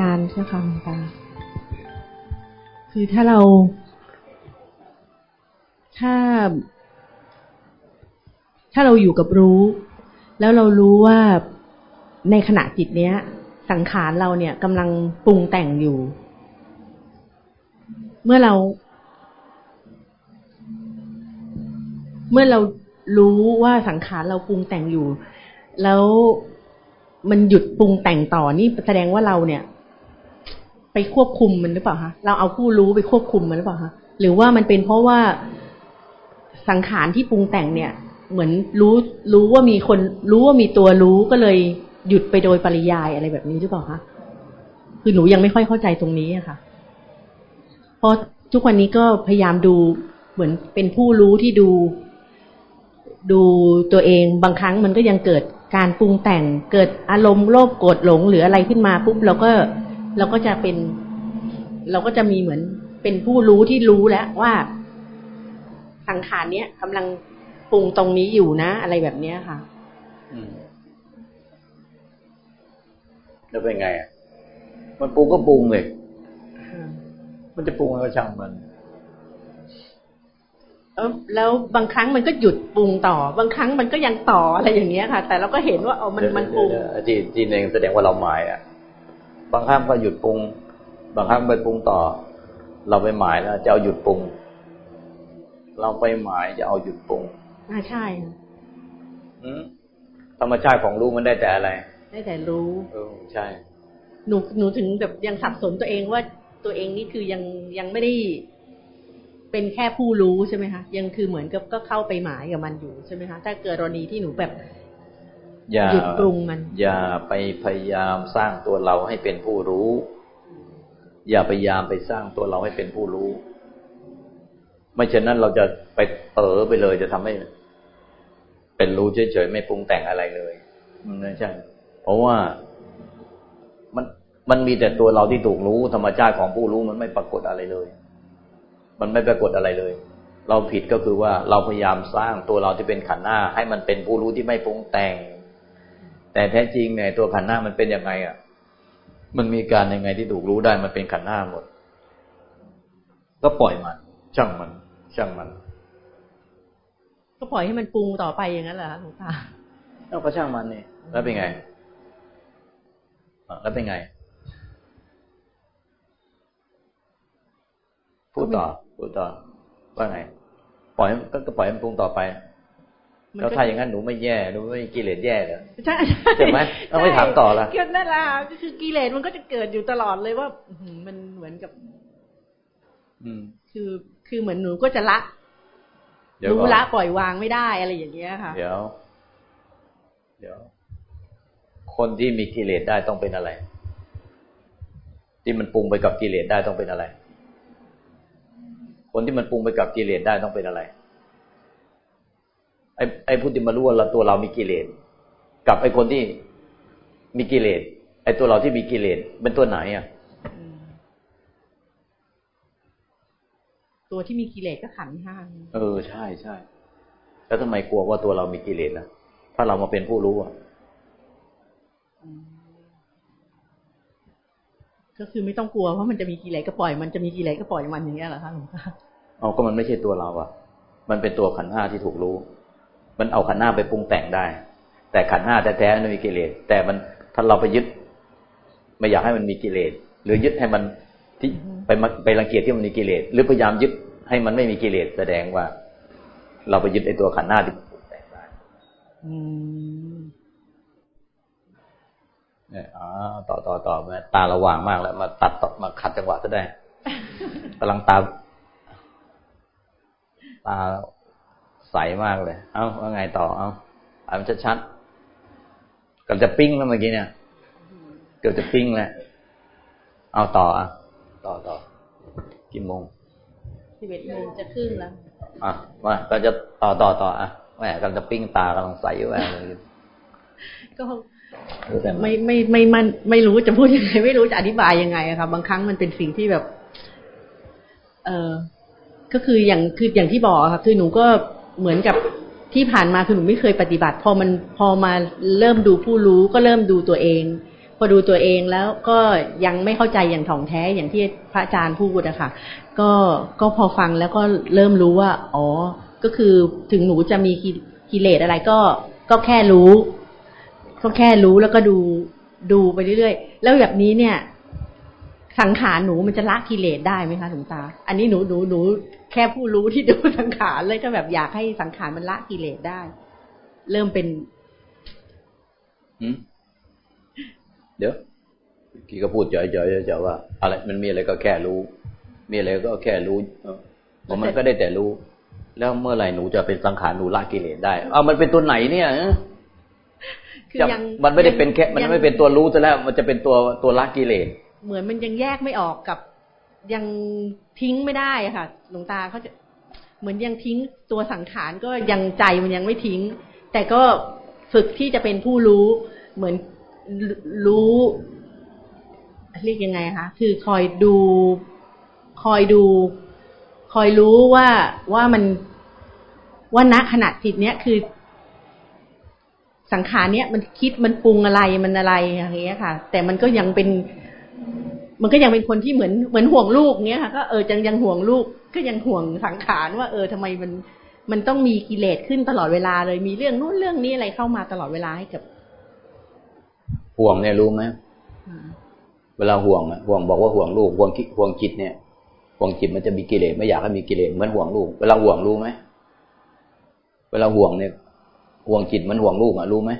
การเจ้าค่ะหลวงตา คือถ้าเรา ถ้า ถ้าเราอยู่กับรู้ แล้วเรารู้ว่าในขณะจิตเนี้ย สังขารเราเนี่ยกำลังปรุงแต่งอยู่ เมื่อเรา เมื่อเรารู้ว่าสังขารเราปรุงแต่งอยู่ แล้วมันหยุดปรุงแต่งต่อนี่แสดงว่าเราเนี่ย ไปควบคุมมันหรือเปล่าคะเราเอาผู้รู้ไปควบคุมมันหรือเปล่าคะหรือว่ามันเป็นเพราะว่าสังขารที่ปรุงแต่งเนี่ย เหมือนรู้รู้ว่ามีคน รู้ว่ามีตัวรู้ก็เลยหยุดไปโดยปริยายอะไรแบบนี้หรือเปล่าคะคือหนูยังไม่ค่อยเข้าใจตรงนี้อะค่ะ เพราะทุกวันนี้ก็พยายามดูเหมือนเป็นผู้รู้ที่ดู ดูตัวเองบางครั้งมันก็ยังเกิดการปรุงแต่งเกิดอารมณ์โลภโกรธหลงหรืออะไรขึ้นมาปุ๊บเราก็ เราก็จะเป็น เราก็จะมีเหมือนเป็นผู้รู้ที่รู้แล้วว่าสังขารเนี้ยกำลังปรุงตรงนี้อยู่นะ อะไรแบบเนี้ยค่ะอืมแล้วเป็นไงอะมันปรุงก็ปรุงเลยมันจะปรุงอะไรก็ช่างมันแล้วแล้วบางครั้งมันก็หยุดปรุงต่อ บางครั้งมันก็ยังต่ออะไรอย่างเงี้ยค่ะ แต่เราก็เห็นว่าเออมันมันปรุงเดี๋ยวๆที่ที่เองแสดงว่าเราหมายอะ บางครั้งก็หยุดปรุง บางครั้งไปปรุงต่อ เราไปหมายแล้วจะเอาหยุดปรุง เราไปหมายจะเอาหยุดปรุงอ่าใช่ค่ะอืมธรรมชาติของรู้มันได้แต่อะไร ได้แต่รู้เออใช่ หนูหนูถึงแบบยังสับสนตัวเองว่าตัวเองนี่คือยังยังไม่ได้เป็นแค่ผู้รู้ใช่ไหมคะยังคือเหมือนกับก็เข้าไปหมายกับมันอยู่ใช่ไหมคะถ้าเกิดกรณีที่หนูแบบ อย่าหยุดปรุงมัน อย่าไปพยายามสร้างตัวเราให้เป็นผู้รู้ อย่าพยายามไปสร้างตัวเราให้เป็นผู้รู้ ไม่เช่นนั้นเราจะไปเออไปเลยจะทำให้ เป็นรู้เฉยๆไม่ปรุงแต่งอะไรเลยมันไม่ใช่ เพราะว่ามันมันมีแต่ตัวเราที่ถูกรู้ ธรรมชาติของผู้รู้มันไม่ปรากฏอะไรเลย มันไม่ปรากฏอะไรเลยเราผิดก็คือว่าเราพยายามสร้างตัวเราที่เป็นขันธ์หน้า ให้มันเป็นผู้รู้ที่ไม่ปรุงแต่ง แต่แท้จริงเนี่ยตัวขันธ์หน้ามันเป็นยังไงอะ มันมีการยังไงที่ถูกรู้ได้มันเป็นขันธ์หน้าหมด ก็ปล่อยมัน ช่างมัน ช่างมัน ก็ปล่อยให้มันปรุงต่อไปอย่างนั้นเหรอคะหลวงตาแล้วก็ช่างมันนี่แล้วเป็นไงอะแล้วเป็นไง พูดต่อพูดต่อว่าไง ปล่อยให้ก็ก็ปล่อยให้มันปรุงต่อไปมันก็ แล้วถ้าอย่างนั้นหนูไม่แย่หนูไม่มีกิเลสแย่เหรอใช่ใช่ไหมเอาไม่ถามต่อละใช่ก็นั่นแหละก็คือกิเลสมันก็จะเกิดอยู่ตลอดเลยว่าอื้อหือมันเหมือนกับ อืม คือคือเหมือนหนูก็จะละเดี๋ยวรู้ก่อนละปล่อยวางไม่ได้อะไรอย่างเงี้ยค่ะ เดี๋ยว เดี๋ยว คนที่มีกิเลสได้ต้องเป็นอะไร ที่มันปรุงไปกับกิเลสได้ต้องเป็นอะไร คนที่มันปรุงไปกับกิเลสได้ต้องเป็นอะไร ไอ้ไอ้ผู้ที่มารู้ว่าเราตัวเรามีกิเลสกับไอ้คนที่มีกิเลสไอ้ตัวเราที่มีกิเลสเป็นตัวไหนอะอืมตัวที่มีกิเลสก็ขันธ์ห้าเออใช่ใช่แล้วทำไมกลัวว่าตัวเรามีกิเลสนะถ้าเรามาเป็นผู้รู้อะอืมก็คือไม่ต้องกลัวเพราะมันจะมีกิเลสก็ปล่อย มันจะมีกิเลสก็ปล่อยมันอย่างเงี้ยเหรอคะหลวงตาเอาก็มันไม่ใช่ตัวเราอะ มันเป็นตัวขันธ์ห้าที่ถูกรู้ มันเอาขันธ์ห้าไปปรุงแต่งได้ แต่ขันธ์ห้าแท้ๆมันมีกิเลส แต่มันถ้าเราไปยึด ไม่อยากให้มันมีกิเลส หรือยึดให้มันที่ไปมาไปรังเกียจที่มันมีกิเลส หรือพยายามยึดให้มันไม่มีกิเลสแสดงว่า เราไปยึดไอ้ตัวขันธ์ห้าที่ปรุงแต่งได้อืมเนี่ยอ๋อต่อต่อต่อมาตาระว่างมากแล้ว มาตัดต่อมาขัดจังหวะซะได้กำลังตาตา ใสมากเลย เอ้าว่าไงต่อ เอ้าอ่านชัดๆก็จะปิ้งแล้วเมื่อกี้เนี่ย เกือบจะปิ้งแล้ว เอาต่ออะ ต่อต่อ กี่โมงสิบเอ็ดโมงจะครึ่งแล้ว อะมาก็จะต่อต่อต่ออะแหมกำลังจะปิ้งตากำลังใสอยู่แหมเลยก็รู้แต่ไม่ไม่ไม่มันไม่รู้จะพูดยังไง ไม่รู้จะอธิบายยังไงอะค่ะบางครั้งมันเป็นสิ่งที่แบบ เออก็คืออย่างคืออย่างที่บอกอะค่ะคือหนูก็ เหมือนกับที่ผ่านมาคือหนูไม่เคยปฏิบัติ พอมันพอมาเริ่มดูผู้รู้ก็เริ่มดูตัวเอง พอดูตัวเองแล้วก็ยังไม่เข้าใจอย่างถ่องแท้อย่างที่พระอาจารย์พูดอะคะก็ก็พอฟังแล้วก็เริ่มรู้ว่า อ๋อ ก็คือถึงหนูจะมีกิเลสอะไรก็ก็แค่รู้ ก็แค่รู้แล้วก็ดูดูไปเรื่อยๆ แล้วแบบนี้เนี่ย สังขารหนูมันจะละกิเลสได้ไหมคะหลวงตา อันนี้หนูหนูหนูแค่ผู้รู้ที่ดูสังขารเลยก็แบบอยากให้สังขารมันละกิเลสได้ เริ่มเป็นเดี๋ยวกี่ก็พูดจ่อยๆจะว่า อะไร มันมีอะไรก็แค่รู้ มีอะไรก็แค่รู้ผมมันก็ได้แต่รู้ แล้วเมื่อไหร่หนูจะเป็นสังขารหนูละกิเลสได้ เอามันเป็นตัวไหนเนี่ยคือยังมันไม่ได้เป็นแค่ มันไม่เป็นตัวรู้ซะแล้ว มันจะเป็นตัวตัวละกิเลส เหมือนมันยังแยกไม่ออกกับยังทิ้งไม่ได้ค่ะ หลวงตาเขาจะเหมือนยังทิ้งตัวสังขารก็ยังใจมันยังไม่ทิ้ง แต่ก็ฝึกที่จะเป็นผู้รู้เหมือนรู้เรียกยังไงคะคือคอยดู คอยดู คอยรู้ว่าว่ามันว่าณขณะจิตเนี้ยคือ สังขารเนี้ยมันคิดมันปรุงอะไรมันอะไรอย่างเงี้ยค่ะ แต่มันก็ยังเป็น มันก็ยังเป็นคนที่เหมือนเหมือนห่วงลูกเนี้ยค่ะก็เออยังยังห่วงลูกก็ยังห่วงสังขารว่า เออทำไมมันมันต้องมีกิเลสขึ้นตลอดเวลาเลยมีเรื่องนู้นเรื่องนี้อะไรเข้ามาตลอดเวลาให้กับ ห่วงเนี่ยรู้ไหมเวลาห่วงอะห่วงบอกว่าห่วงลูกห่วงคิดห่วงจิตเนี่ยห่วงจิตมันจะมีกิเลสไม่อยากให้มีกิเลสเหมือนห่วงลูก เวลาห่วงรู้ไหมเวลาห่วงเนี่ยห่วงจิตมันห่วงลูกอะรู้ไหม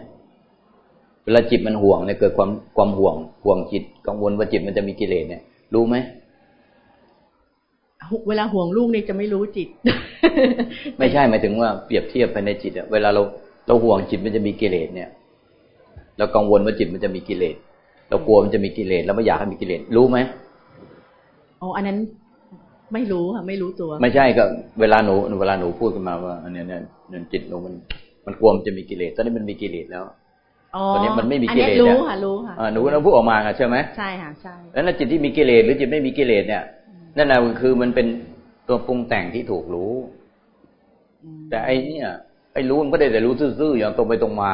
เวลาจิตมันห่วงเนี่ยเกิดความความห่วง ห่วงจิตกังวลว่าจิตมันจะมีกิเลสเนี่ย รู้ไหมเวลาห่วงลูกเนี่ยจะไม่รู้จิต ไม่ใช่หมายถึงว่าเปรียบเทียบไปในจิตอะเวลาเราเราห่วงจิตมันจะมีกิเลสเนี่ยเรากังวลว่าจิตมันจะมีกิเลสเรากลัวมันจะมีกิเลสเราไม่อยากให้มีกิเลสรู้ไหมอ๋ออันนั้นไม่รู้ค่ะไม่รู้ตัว ไม่ใช่ก็เวลาหนูเวลาหนูพูดขึ้นมาว่าอันนี้เนี่ยจิตหนูมันมันกลัวมันจะมีกิเลสตอนนี้มันมีกิเลสแล้ว ตอนนี้มันไม่มีกิเลสเนี่ยรู้ค่ะรู้ค่ะหนูเราพูดออกมาใช่ไหมใช่ค่ะใช่แล้วนั่นจิตที่มีกิเลสหรือจิตไม่มีกิเลสเนี่ยนั่นแหละคือมันเป็นตัวปรุงแต่งที่ถูกรู้ แต่ไอ้นี่ไอ้รู้มันก็ได้แต่รู้ซื่อๆอย่างตรงไปตรงมา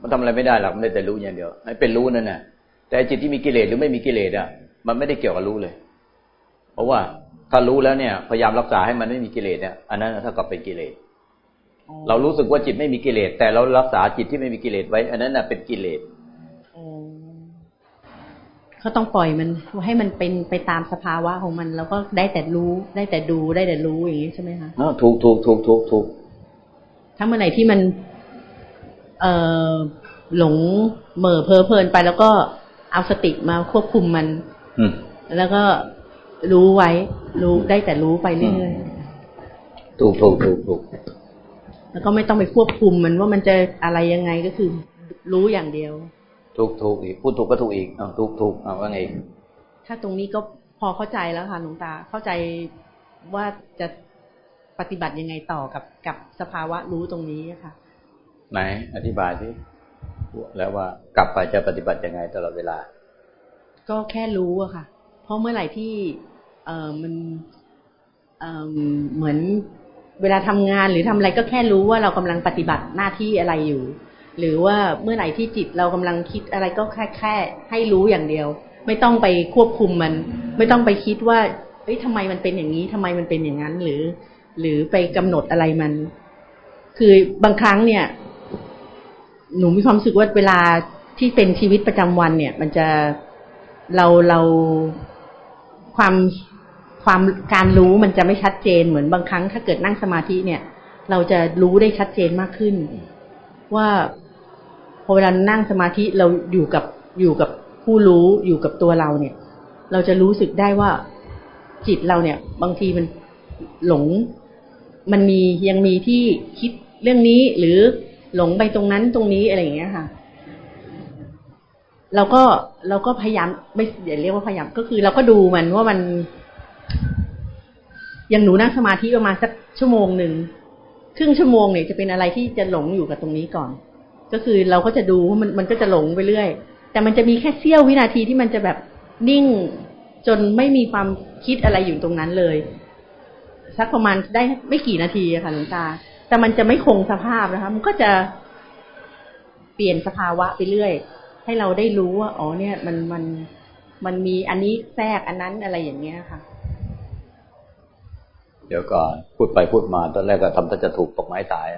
มันทำอะไรไม่ได้หรอกมันได้แต่รู้อย่างเดียวไอ้เป็นรู้นั่นน่ะ แต่จิตที่มีกิเลสหรือไม่มีกิเลสอะ มันไม่ได้เกี่ยวกับรู้เลย เพราะว่าถ้ารู้แล้วเนี่ย พยายามรักษาให้มันไม่มีกิเลสเนี่ยอันนั้นเท่ากับเป็นกิเลส เรารู้สึกว่าจิตไม่มีกิเลส แต่เรารักษาจิตที่ไม่มีกิเลสไว้ อันนั้นน่ะเป็นกิเลสเขาต้องปล่อยมันให้มันเป็นไปตามสภาวะของมัน แล้วก็ได้แต่รู้ได้แต่ดูได้แต่รู้อย่างนี้ใช่ไหมคะอ๋อถูกถูกถูกถูกถูกถ้าเมื่อไหร่ที่มัน เอ่อหลงเหม่อเพลิเพลินไป แล้วก็เอาสติมาควบคุมมันอืแล้วก็รู้ไว้ รู้ได้แต่รู้ไปเรื่อยๆถูกถูกถูกถูก แล้วก็ไม่ต้องไปควบคุมมันว่ามันจะอะไรยังไงก็คือ รู้อย่างเดียว ถูกถูกอีกพูดถูกก็ถูกอีกอ่าถูกถูกอ่าว่าไง ถ้าตรงนี้ก็พอเข้าใจแล้วค่ะหลวงตาเข้าใจว่าจะปฏิบัติยังไงต่อกับกับสภาวะรู้ตรงนี้ค่ะ ไหน อธิบายสิแล้วว่ากลับไปจะปฏิบัติยังไงตลอดเวลา ก็แค่รู้อะค่ะ เพราะเมื่อไหร่ที่ เออมันเออเหมือน เวลาทำงานหรือทำอะไรก็แค่รู้ว่าเรากำลังปฏิบัติหน้าที่อะไรอยู่ หรือว่าเมื่อไหร่ที่จิตเรากำลังคิดอะไรก็แค่แค่ให้รู้อย่างเดียว ไม่ต้องไปควบคุมมัน ไม่ต้องไปคิดว่าเฮ้ยทำไมมันเป็นอย่างนี้ทำไมมันเป็นอย่างนั้นหรือ หรือไปกำหนดอะไรมัน คือบางครั้งเนี่ย หนูมีความรู้สึกว่าเวลาที่เป็นชีวิตประจำวันเนี่ย มันจะเราเราความ ความการรู้มันจะไม่ชัดเจนเหมือนบางครั้ง ถ้าเกิดนั่งสมาธิเนี่ย เราจะรู้ได้ชัดเจนมากขึ้น ว่าพอเวลานั่งสมาธิเราอยู่กับอยู่กับผู้รู้อยู่กับตัวเราเนี่ย เราจะรู้สึกได้ว่าจิตเราเนี่ย บางทีมันหลง มันมียังมีที่คิดเรื่องนี้หรือหลงไปตรงนั้นตรงนี้อะไรอย่างเงี้ยค่ะเราก็เราก็พยายามไม่อย่าเรียกว่าพยายามก็คือ เราก็ดูมันว่ามัน ย่างหนูนั่งสมาธิประมาณสักชั่วโมงหนึ่งครึ่งชั่วโมงเนี่ยจะเป็นอะไรที่จะหลงอยู่กับตรงนี้ก่อน ก็คือเราก็จะดูว่ามันมันก็จะหลงไปเรื่อย แต่มันจะมีแค่เสี้ยววินาทีที่มันจะแบบนิ่งจนไม่มีความคิดอะไรอยู่ตรงนั้นเลย สักประมาณได้ไม่กี่นาทีค่ะหลวงตา แต่มันจะไม่คงสภาพนะคะ มันก็จะเปลี่ยนสภาวะไปเรื่อย ให้เราได้รู้ว่าอ๋อเนี่ย มันมันมันมีอันนี้แทรกอันนั้นอะไรอย่างเงี้ยค่ะ เดี๋ยวก่อน พูดไปพูดมา ตอนแรกก็ทำท่าจะถูกตกไม้ตาย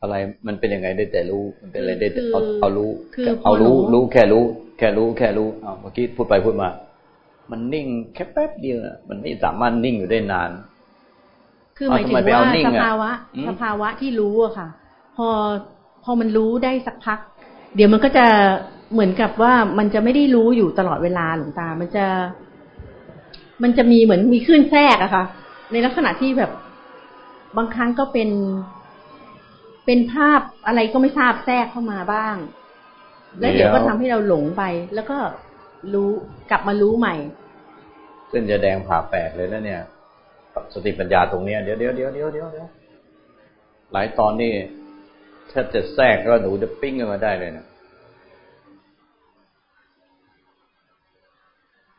อะไรมันเป็นยังไงได้แต่รู้ มันเป็นอะไรได้แต่เอาเอารู้เอารู้ รู้แค่รู้ แค่รู้ แค่รู้เอาเมื่อกี้พูดไปพูดมา มันนิ่งแค่แป๊บเดียวนะมันไม่สามารถนิ่งอยู่ได้นาน คือหมายถึงว่าสภาวะ สภาวะที่รู้อะค่ะ พอพอมันรู้ได้สักพัก เดี๋ยวมันก็จะเหมือนกับว่ามันจะไม่ได้รู้อยู่ตลอดเวลาหลวงตา มันจะ มันจะมีเหมือนมีคลื่นแทรกอะค่ะ ในลักษณะที่แบบบางครั้งก็เป็นเป็นภาพอะไรก็ไม่ทราบแทรกเข้ามาบ้าง แล้วเดี๋ยวก็ทำให้เราหลงไป แล้วก็รู้กลับมารู้ใหม่ เส้นจะแดงผ่าแปดเลยนะเนี่ย สติปัญญาตรงเนี้ยเดี๋ยวเดี๋ยวเดี๋ยวเดี๋ยวเดี๋ยวเดี๋ยวหลายตอนนี่ถ้าจะแทรกก็หนูจะปิ้งขึ้นมาได้เลยนะ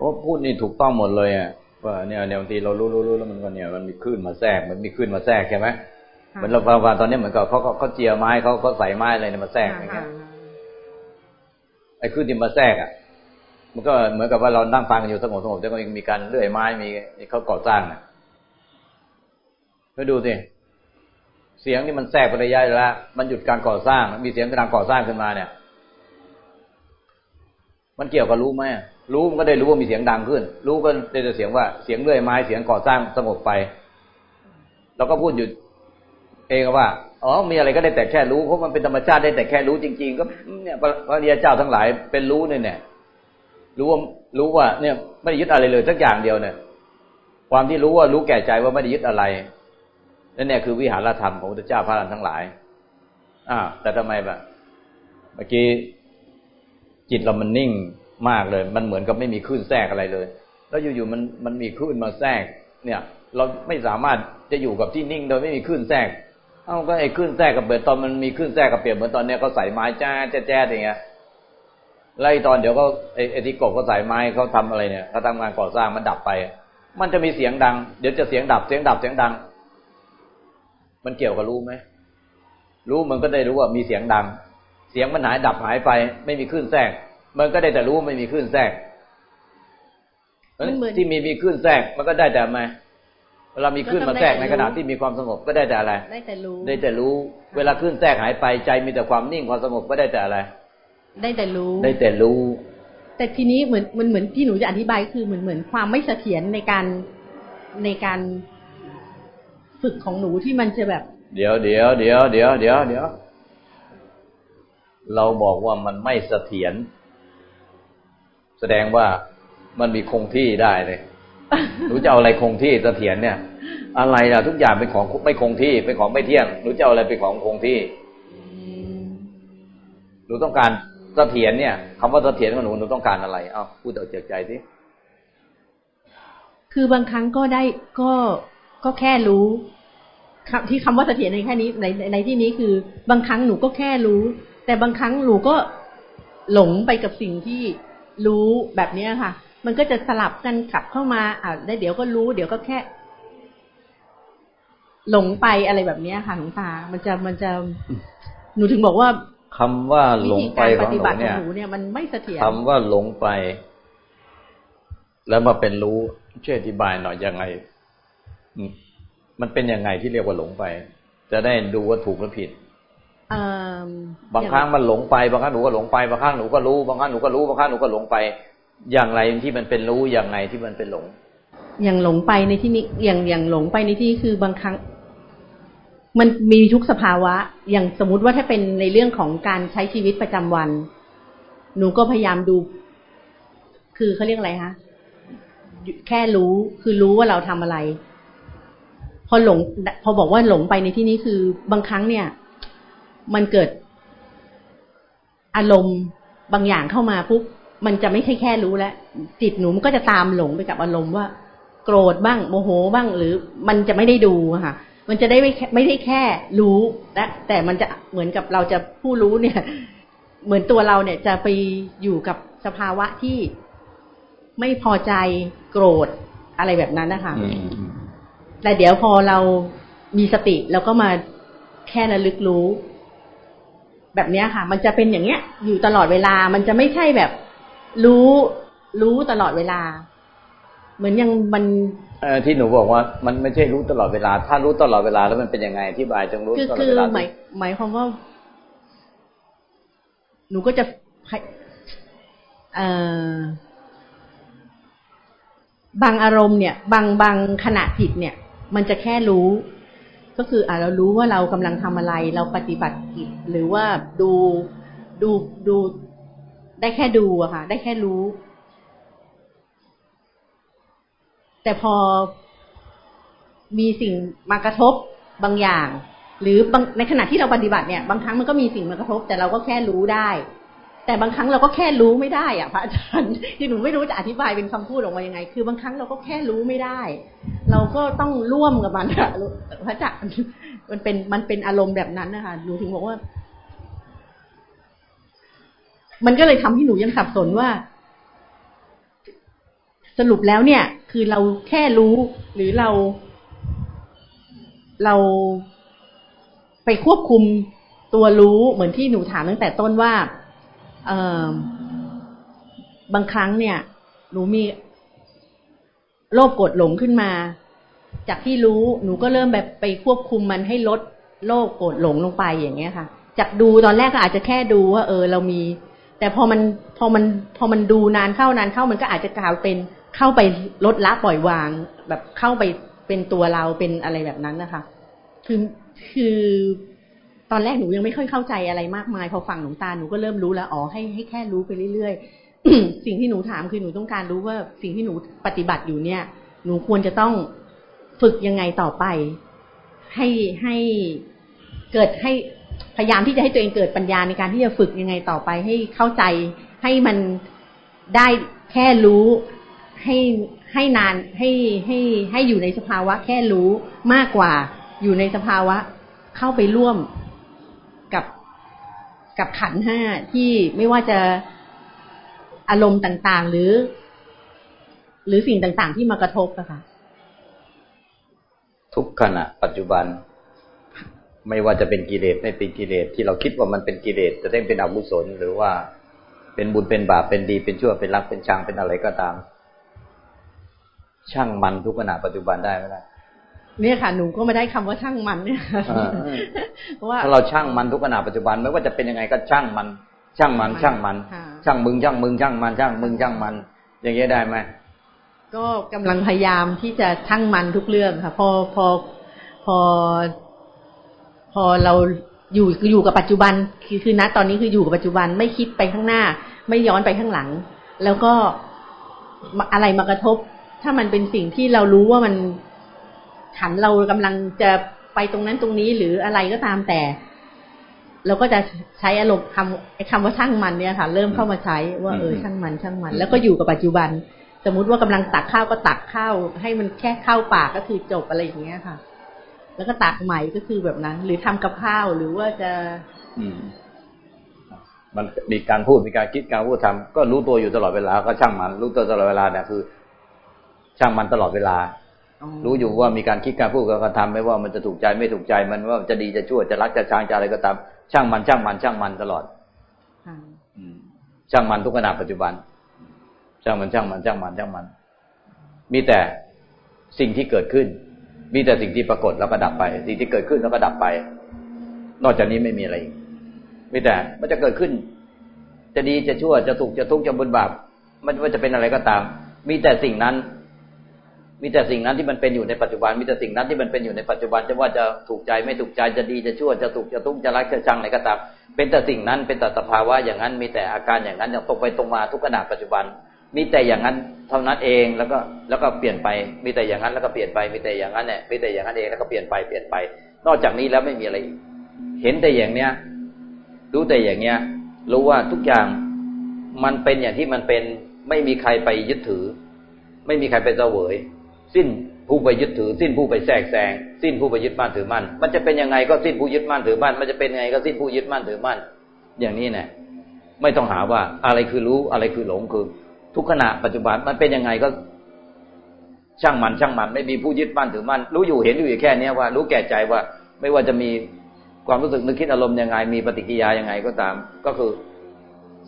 พราะพูดนี่ถูกต้องหมดเลยอะว่าเนี่ยเนี่ยบางทีเรารู้รู้รู้แล้วมันก็เนี่ยมันมีคลื่นมาแทรกมันมีคลื่นมาแทรกใช่ไหมเหมือนเราฟังตอนนี้เหมือนกับเขาเขาเจียไม้เขาเขาใส่ไม้อะไรเนี่ยมาแทรกอย่างเงี้ยไอ้คลื่นที่มาแทรกอะ มันก็เหมือนกับว่าเรานั่งฟังอยู่สงบสงบแต่ก็มีการเลื่อยไม้มีเขาก่อสร้างนะไปดูสิเสียงที่มันแทรกไประยะแล้ว มันหยุดการก่อสร้าง มีเสียงกำลังก่อสร้างขึ้นมาเนี่ย มันเกี่ยวกับรู้ไหม รู้มันก็ได้รู้ว่ามีเสียงดังขึ้น รู้ก็ได้แต่เสียงว่าเสียงเลื่อยไม้เสียงก่อสร้างสงบไป เราก็พูดหยุดเองว่าอ๋อมีอะไรก็ได้แต่แค่รู้เพราะมันเป็นธรรมชาติได้แต่แค่รู้จริง ๆ ก็เนี่ยพระเรียเจ้าทั้งหลายเป็นรู้เนี่ยเนี่ยรู้ว่ารู้ว่าเนี่ยไม่ได้ยึดอะไรเลยสักอย่างเดียวเนี่ยความที่รู้ว่ารู้แก่ใจว่าไม่ได้ยึดอะไรนั่นเนี่ยคือวิหารธรรมของพระเจ้าพระอรหันต์ทั้งหลายอ่าแต่ทำไมแบบเมื่อกี้จิตเรามันนิ่ง มากเลย มันเหมือนกับไม่มีคลื่นแทรกอะไรเลย แล้วอยู่ๆมันมันมีคลื่นมาแทรก เนี่ย เราไม่สามารถจะอยู่กับที่นิ่งโดยไม่มีคลื่นแทรกเอ้าก็ไอ้คลื่นแทรกกับเบิดตอนมันมีคลื่นแทรกกับเปรียบเหมือนตอนเนี้ยเขาใส่ไม้แจ๊แจ๊อย่างเงี้ยไล่ตอนเดี๋ยวก็ไอ้ที่กบก็ใส่ไม้เขาทำอะไรเนี่ยเขาทำงานก่อสร้างมันดับไป มันจะมีเสียงดัง เดี๋ยวจะเสียงดับเสียงดับเสียงดัง มันเกี่ยวกับรู้ไหมรู้มันก็ได้รู้ว่ามีเสียงดัง เสียงมันหายดับหายไป ไม่มีคลื่นแทรก มันก็ได้แต่รู้ไม่มีคลื่นแทรกที่มีมีคลื่นแทรกมันก็ได้แต่ไหมเวลามีคลื่นมาแทรกในขณะที่มีความสงบก็ได้แต่อะไร ได้แต่รู้ ได้แต่รู้ เวลาคลื่นแทรกหายไปใจมีแต่ความนิ่งความสงบก็ได้แต่อะไร ได้แต่รู้ ได้แต่รู้ แต่ทีนี้เหมือนมันเหมือนที่หนูจะอธิบายคือเหมือนเหมือนความไม่เสถียรในการในการฝึกของหนูที่มันจะแบบ เดี๋ยวเดี๋ยวเดี๋ยวเดี๋ยวเดี๋ยวเดี๋ยวเราบอกว่ามันไม่เสถียร แสดงว่ามันมีคงที่ได้เลยหนูจะเอาอะไรคงที่เสถียรเนี่ย อะไรล่ะทุกอย่างเป็นของไม่คงที่เป็นของไม่เที่ยงหนูจะเอาอะไรเป็นของคงที่หนูต้องการเสถียรเนี่ยคำว่าเสถียรของหนูหนูต้องการอะไร เอ้าพูดเอาจากใจสิคือบางครั้งก็ได้ก็ก็แค่รู้ที่คำว่าเสถียรในแค่นี้ในในที่นี้คือบางครั้งหนูก็แค่รู้ แต่บางครั้งหนูก็หลงไปกับสิ่งที่ รู้แบบเนี้ยค่ะ มันก็จะสลับกันกลับเข้ามาอ่าได้เดี๋ยวก็รู้ เดี๋ยวก็แค่ หลงไปอะไรแบบเนี้ยค่ะหลวงตา มันจะมันจะหนูถึงบอกว่าคำว่าหลงไปของหนูเนี่ยมันไม่เสถียรคำว่าหลงไป แล้วมาเป็นรู้ช่วยอธิบายหน่อยยังไงมันเป็นยังไงที่เรียกว่าหลงไป จะได้ดูว่าถูกหรือผิด บางครั้งมันหลงไปบางครั้งหนูก็หลงไปบางครั้งหนูก็รู้บางครั้งหนูก็รู้บางครั้งหนูก็หลงไป อย่างไรที่มันเป็นรู้อย่างไงที่มันเป็นหลง อย่างหลงไปในที่นี้อย่างอย่างหลงไปในที่คือบางครั้ง มันมีทุกสภาวะ อย่างสมมุติว่าถ้าเป็นในเรื่องของการใช้ชีวิตประจำวัน หนูก็พยายามดู คือเขาเรียกอะไรคะแค่รู้คือรู้ว่าเราทำอะไร พอหลง พอบอกว่าหลงไปในที่นี้คือบางครั้งเนี่ย มันเกิดอารมณ์บางอย่างเข้ามาปุ๊บมันจะไม่ใช่แค่รู้แล้วจิตหนูมันก็จะตามหลงไปกับอารมณ์ว่า โกรธบ้างโมโหบ้างหรือมันจะไม่ได้ดูค่ะ มันจะได้ไม่ไม่ได้แค่รู้และแต่มันจะเหมือนกับเราจะผู้รู้เนี่ย เหมือนตัวเราเนี่ยจะไปอยู่กับสภาวะที่ไม่พอใจโกรธอะไรแบบนั้นนะคะแต่เดี๋ยวพอเรามีสติเราก็มาแค่ระลึกรู้ แบบเนี้ยค่ะ มันจะเป็นอย่างเงี้ย อยู่ตลอดเวลา มันจะไม่ใช่แบบ รู้รู้ตลอดเวลา เหมือนยังมันเออที่หนูบอกว่ามันไม่ใช่รู้ตลอดเวลา ถ้ารู้ตลอดเวลาแล้วมันเป็นยังไงอธิบายจงรู้ตลอดเวลาคือหมายหมายความว่า หนูก็จะเอ่อบางอารมณ์เนี่ย บางบางขณะจิตเนี่ย มันจะแค่รู้ ก็คืออ่าเรารู้ว่าเรากำลังทำอะไร เราปฏิบัติกิจหรือว่าดูดูดูได้แค่ดูอะค่ะ ได้แค่รู้ แต่พอมีสิ่งมากระทบบางอย่าง หรือบางในขณะที่เราปฏิบัติเนี่ย บางครั้งมันก็มีสิ่งมากระทบ แต่เราก็แค่รู้ได้ แต่บางครั้งเราก็แค่รู้ไม่ได้อะพระอาจารย์ที่หนูไม่รู้จะอธิบายเป็นคำพูดออกมายังไง คือบางครั้งเราก็แค่รู้ไม่ได้ เราก็ต้องร่วมกับมันพระอาจารย์มันเป็นมันเป็นอารมณ์แบบนั้นนะคะหนูถึงบอกว่า มันก็เลยทำให้หนูยังสับสนว่า สรุปแล้วเนี่ย คือเราแค่รู้หรือเรา เราไปควบคุมตัวรู้เหมือนที่หนูถามตั้งแต่ต้นว่า เออบางครั้งเนี่ยหนูมีโลภกดหลงขึ้นมา จากที่รู้หนูก็เริ่มแบบไปควบคุมมันให้ลดโลภโกรธหลงลงไปอย่างเงี้ยค่ะ จากดูตอนแรกก็อาจจะแค่ดูว่า เออ เรามี แต่พอมันพอมันพอมันดูนานเข้านานเข้ามันก็อาจจะกลายเป็นเข้าไปลดละปล่อยวาง แบบเข้าไปเป็นตัวเราเป็นอะไรแบบนั้นนะคะ คือคือ ตอนแรกหนูยังไม่ค่อยเข้าใจอะไรมากมาย พอฟังหลวงตาหนูก็เริ่มรู้แล้วอ๋อให้ให้แค่รู้ไปเรื่อยๆสิ่งที่หนูถามคือหนูต้องการรู้ว่าสิ่งที่หนูปฏิบัติอยู่เนี่ย หนูควรจะต้องฝึกยังไงต่อไป ให้ให้เกิดให้พยายามที่จะให้ตัวเองเกิดปัญญาในการที่จะฝึกยังไงต่อไป ให้เข้าใจให้มันได้แค่รู้ให้ให้นานให้ให้ให้อยู่ในสภาวะแค่รู้มากกว่าอยู่ในสภาวะเข้าไปร่วม กับขันห้าที่ไม่ว่าจะอารมณ์ต่างๆ หรือ หรือสิ่งต่างๆ ที่มากระทบอะค่ะ ทุกขณะปัจจุบัน ไม่ว่าจะเป็นกิเลสไม่เป็นกิเลสที่เราคิดว่ามันเป็นกิเลสจะได้เป็นอกุศลหรือว่าเป็นบุญเป็นบาปเป็นดีเป็นชั่วเป็นรักเป็นชังเป็นอะไรก็ตาม ช่างมันทุกขณะปัจจุบันได้ไหมล่ะ เนี่ยค่ะ หนูก็ไม่ได้คำว่าช่างมันเนี่ยเพราะว่าถ้าเราช่างมันทุกขณะปัจจุบันไม่ว่าจะเป็นยังไงก็ช่างมัน ช่างมันช่างมัน ช่างมึงช่างมึงช่างมันช่างมึงช่างมัน อย่างเงี้ยได้ไหมก็กำลังพยายามที่จะช่างมันทุกเรื่องค่ะ พอพอพอ พอเราอยู่อยู่กับปัจจุบันคือคือณตอนนี้คืออยู่กับปัจจุบันไม่คิดไปข้างหน้า ไม่ย้อนไปข้างหลัง แล้วก็อะไรมากระทบ ถ้ามันเป็นสิ่งที่เรารู้ว่ามัน ขันเรากำลังจะไปตรงนั้นตรงนี้หรืออะไรก็ตามแต่ เราก็จะใช้อารมณ์คำไอ้คำว่าช่างมันเนี่ยค่ะ เริ่มเข้ามาใช้ว่าเออช่างมันช่างมัน แล้วก็อยู่กับปัจจุบัน สมมุติว่ากำลังตักข้าวก็ตักข้าวให้มันแค่เข้าปากก็คือจบอะไรอย่างเงี้ยค่ะ แล้วก็ตักใหม่ก็คือแบบนั้น หรือทำกับข้าวหรือว่าจะ อืมมันมีการพูดมีการคิดการพูดทำก็รู้ตัวอยู่ตลอดเวลาก็ช่างมัน รู้ตัวตลอดเวลาเนี่ยคือ ช่างมันตลอดเวลา รู้อยู่ว่ามีการคิดการพูดการทำไม่ว่ามันจะถูกใจไม่ถูกใจมันว่าจะดีจะชั่วจะรักจะชังจะอะไรก็ตาม ช่างมันช่างมันช่างมันตลอดช่างมันทุกขณะปัจจุบัน ช่างมันช่างมันช่างมันช่างมัน มีแต่สิ่งที่เกิดขึ้น มีแต่สิ่งที่ปรากฏแล้วก็ดับไป สิ่งที่เกิดขึ้นแล้วก็ดับไป นอกจากนี้ไม่มีอะไรมีแต่มันจะเกิดขึ้น จะดีจะชั่วจะถูกจะทุกข์จะบุญบาปมันว่าจะเป็นอะไรก็ตาม มีแต่สิ่งนั้น มีแต่สิ่งนั้นที่มันเป็นอยู่ในปัจจุบัน มีแต่สิ่งนั้นที่มันเป็นอยู่ในปัจจุบันจะว่าจะถูกใจไม่ถูกใจจะดีจะชั่วจะถูกจะทุกข์จะรักจะชังอะไรก็ตามเป็นแต่สิ่งนั้นเป็นแต่สภาวะอย่างนั้นมีแต่อาการอย่างนั้นอย่างตรงไปตรงมาทุกขณะปัจจุบัน มีแต่อย่างนั้นเท่านั้นเองแล้วก็แล้วก็เปลี่ยนไป มีแต่อย่างนั้นแล้วก็เปลี่ยนไป มีแต่อย่างนั้นเนี่ยมีแต่อย่างนั้นเองแล้วก็เปลี่ยนไปเปลี่ยนไป นอกจากนี้แล้วไม่มีอะไร เห็นแต่อย่างเนี้ยรู้แต่อย่างเนี้ยรู้ว่าทุกอย่างมันเป็นอย่างที่มันเป็นไม่มีใครไปยึดถือ ไม่มีใครไปเสวย สิ้นผู้ไปยึดถือ สิ้นผู้ไปแทรกแซงสิ้นผู้ไปยึดมั่นถือมั่นมันจะเป็นยังไงก็สิ้นผู้ยึดมั่นถือมั่นมันจะเป็นยังไงก็สิ้นผู้ยึดมั่นถือมั่นอย่างนี้เนี่ยไม่ต้องหาว่าอะไรคือรู้อะไรคือหลงคือ ทุกขณะปัจจุบันมันเป็นยังไงก็ ช่างมันช่างมันไม่มีผู้ยึดมั่นถือมั่นรู้อยู่เห็นอยู่แค่เนี้ยว่า รู้แก่ใจว่าไม่ว่าจะมีความรู้สึกนึกคิดอารมณ์ยังไง มีปฏิกิริยายังไงก็ตาม ก็คือ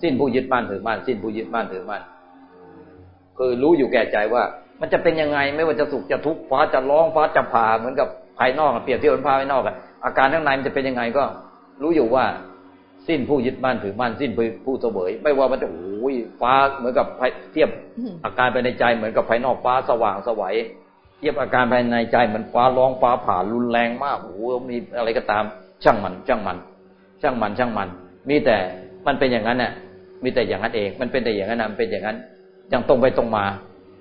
สิ้นผู้ยึดมั่นถือมั่นสิ้นผู้ยึดมั่นถือมั่นคือรู้อยู่แก่ใจว่า มันจะเป็นยังไงไม่ว่าจะสุขจะทุกข์ฟ้าจะร้องฟ้าจะผ่าเหมือนกับภายนอกเปรียบเทียบกับภายนอกอะอาการข้างในมันจะเป็นยังไงก็ รู้อยู่ว่า สิ้นผู้ยึดมั่นถือมั่นสิ้นผู้เสวยไม่ว่ามันจะโอ้ยฟ้าเหมือนกับเทียบอาการภายในใจเหมือนกับภายนอกฟ้าสว่างสวัยเทียบอาการภายในใจเหมือนฟ้าร้องฟ้าผ่ารุนแรงมากโอ้โหมีอะไรก็ตาม ช่างมัน ช่างมัน ช่างมันช่างมัน มีแต่มันเป็นอย่างนั้นน่ะมีแต่อย่างนั้นเอง มันเป็นแต่อย่างนั้นมันเป็นอย่างนั้น อย่างตรงไปตรงมา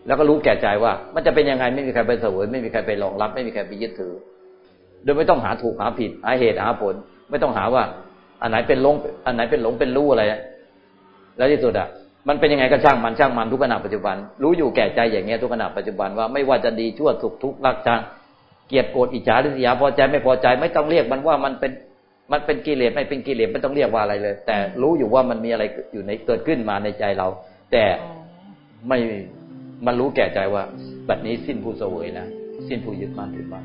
แล้วก็รู้แก่ใจว่า มันจะเป็นยังไงไม่มีใครไปเสวยไม่มีใครไปรองรับ ไม่มีใครไปยึดถือ โดยไม่ต้องหาถูกหาผิดหาเหตุหาผล ไม่ต้องหาว่า อันไหนเป็นหลงอันไหนเป็นหลงเป็นรู้อะไร แล้วที่สุดอะมันเป็นยังไงก็ช่างมันช่างมันทุกขณะปัจจุบัน รู้อยู่แก่ใจอย่างเงี้ยทุกขณะปัจจุบันว่าไม่ว่าจะดีชั่วสุขทุกข์รักชังเกลียดโกรธอิจฉาริษยาพอใจไม่พอใจไม่ต้องเรียกมันว่ามันเป็นมันเป็นกิเลสไม่เป็นกิเลสไม่ต้องเรียกว่าอะไรเลย แต่รู้อยู่ว่ามันมีอะไรอยู่ในเกิดขึ้นมาในใจเรา แต่ไม่ มันรู้แก่ใจว่าแบบนี้สิ้นผู้เสวยนะสิ้นผู้ยึดมั่นถือมั่น